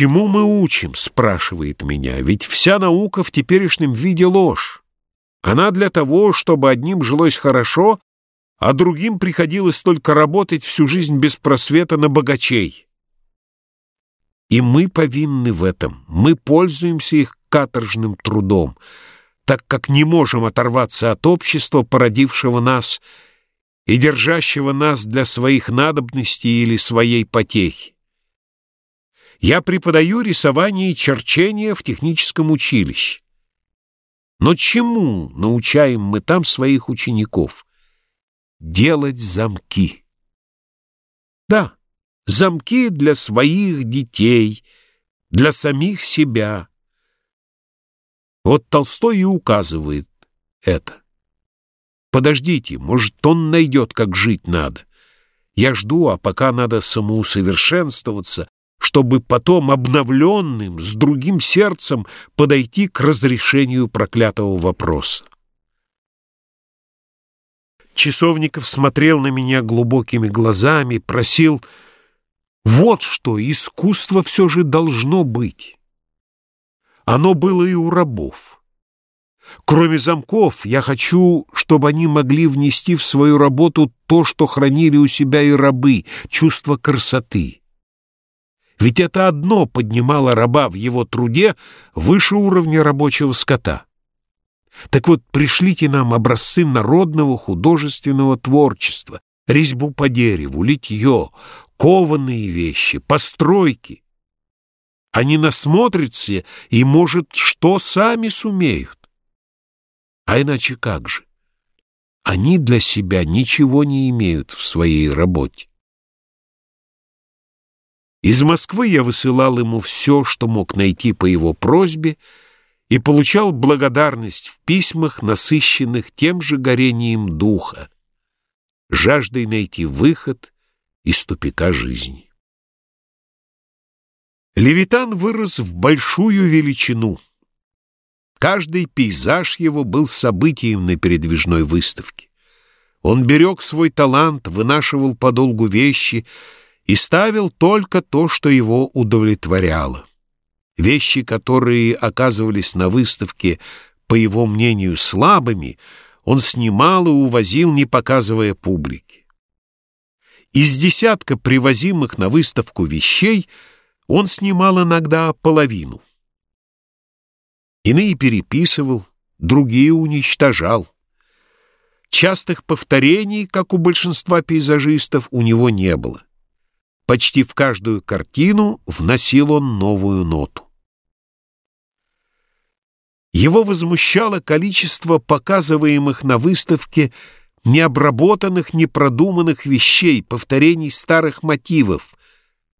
«Чему мы учим?» — спрашивает меня. «Ведь вся наука в теперешнем виде ложь. Она для того, чтобы одним жилось хорошо, а другим приходилось только работать всю жизнь без просвета на богачей. И мы повинны в этом. Мы пользуемся их каторжным трудом, так как не можем оторваться от общества, породившего нас и держащего нас для своих надобностей или своей потехи. Я преподаю рисование и черчение в техническом училище. Но чему научаем мы там своих учеников? Делать замки. Да, замки для своих детей, для самих себя. Вот Толстой и указывает это. Подождите, может, он найдет, как жить надо. Я жду, а пока надо самоусовершенствоваться, чтобы потом обновленным, с другим сердцем подойти к разрешению проклятого вопроса. Часовников смотрел на меня глубокими глазами, просил «Вот что, искусство все же должно быть». Оно было и у рабов. Кроме замков, я хочу, чтобы они могли внести в свою работу то, что хранили у себя и рабы, чувство красоты. Ведь это одно поднимало раба в его труде выше уровня рабочего скота. Так вот, пришлите нам образцы народного художественного творчества, резьбу по дереву, литье, кованые вещи, постройки. Они насмотрятся и, может, что сами сумеют. А иначе как же? Они для себя ничего не имеют в своей работе. Из Москвы я высылал ему все, что мог найти по его просьбе, и получал благодарность в письмах, насыщенных тем же горением духа, жаждой найти выход из тупика жизни. Левитан вырос в большую величину. Каждый пейзаж его был событием на передвижной выставке. Он берег свой талант, вынашивал подолгу вещи — и ставил только то, что его удовлетворяло. Вещи, которые оказывались на выставке, по его мнению, слабыми, он снимал и увозил, не показывая публике. Из десятка привозимых на выставку вещей он снимал иногда половину. Иные переписывал, другие уничтожал. Частых повторений, как у большинства пейзажистов, у него не было. Почти в каждую картину вносил он новую ноту. Его возмущало количество показываемых на выставке необработанных, непродуманных вещей, повторений старых мотивов,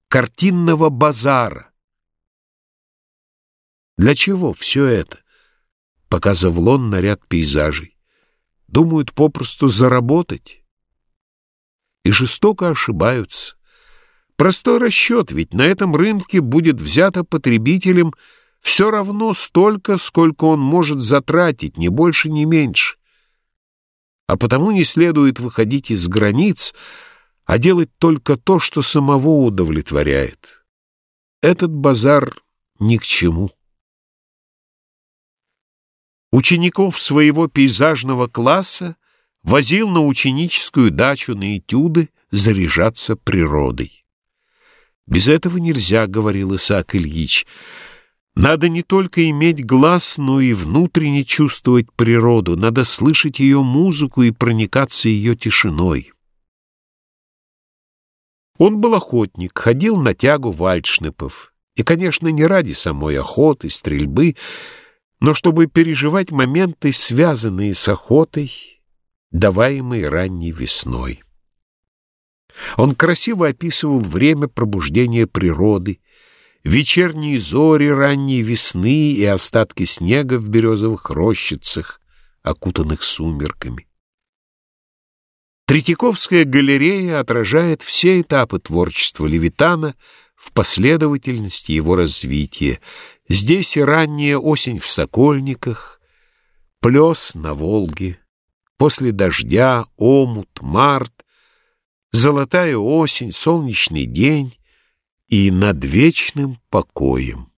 картинного базара. Для чего все это? Показывал он на ряд пейзажей. Думают попросту заработать. И жестоко ошибаются. Простой расчет, ведь на этом рынке будет взято потребителем все равно столько, сколько он может затратить, ни больше, ни меньше. А потому не следует выходить из границ, а делать только то, что самого удовлетворяет. Этот базар ни к чему. Учеников своего пейзажного класса возил на ученическую дачу на этюды заряжаться природой. Без этого нельзя, — говорил Исаак Ильич. Надо не только иметь глаз, но и внутренне чувствовать природу, надо слышать ее музыку и проникаться ее тишиной. Он был охотник, ходил на тягу вальдшнепов. И, конечно, не ради самой охоты, стрельбы, но чтобы переживать моменты, связанные с охотой, даваемой ранней весной. Он красиво описывал время пробуждения природы, вечерние зори ранней весны и остатки снега в березовых рощицах, окутанных сумерками. Третьяковская галерея отражает все этапы творчества Левитана в последовательности его развития. Здесь и ранняя осень в Сокольниках, плес на Волге, после дождя, омут, март, Золотая осень, солнечный день и над вечным покоем.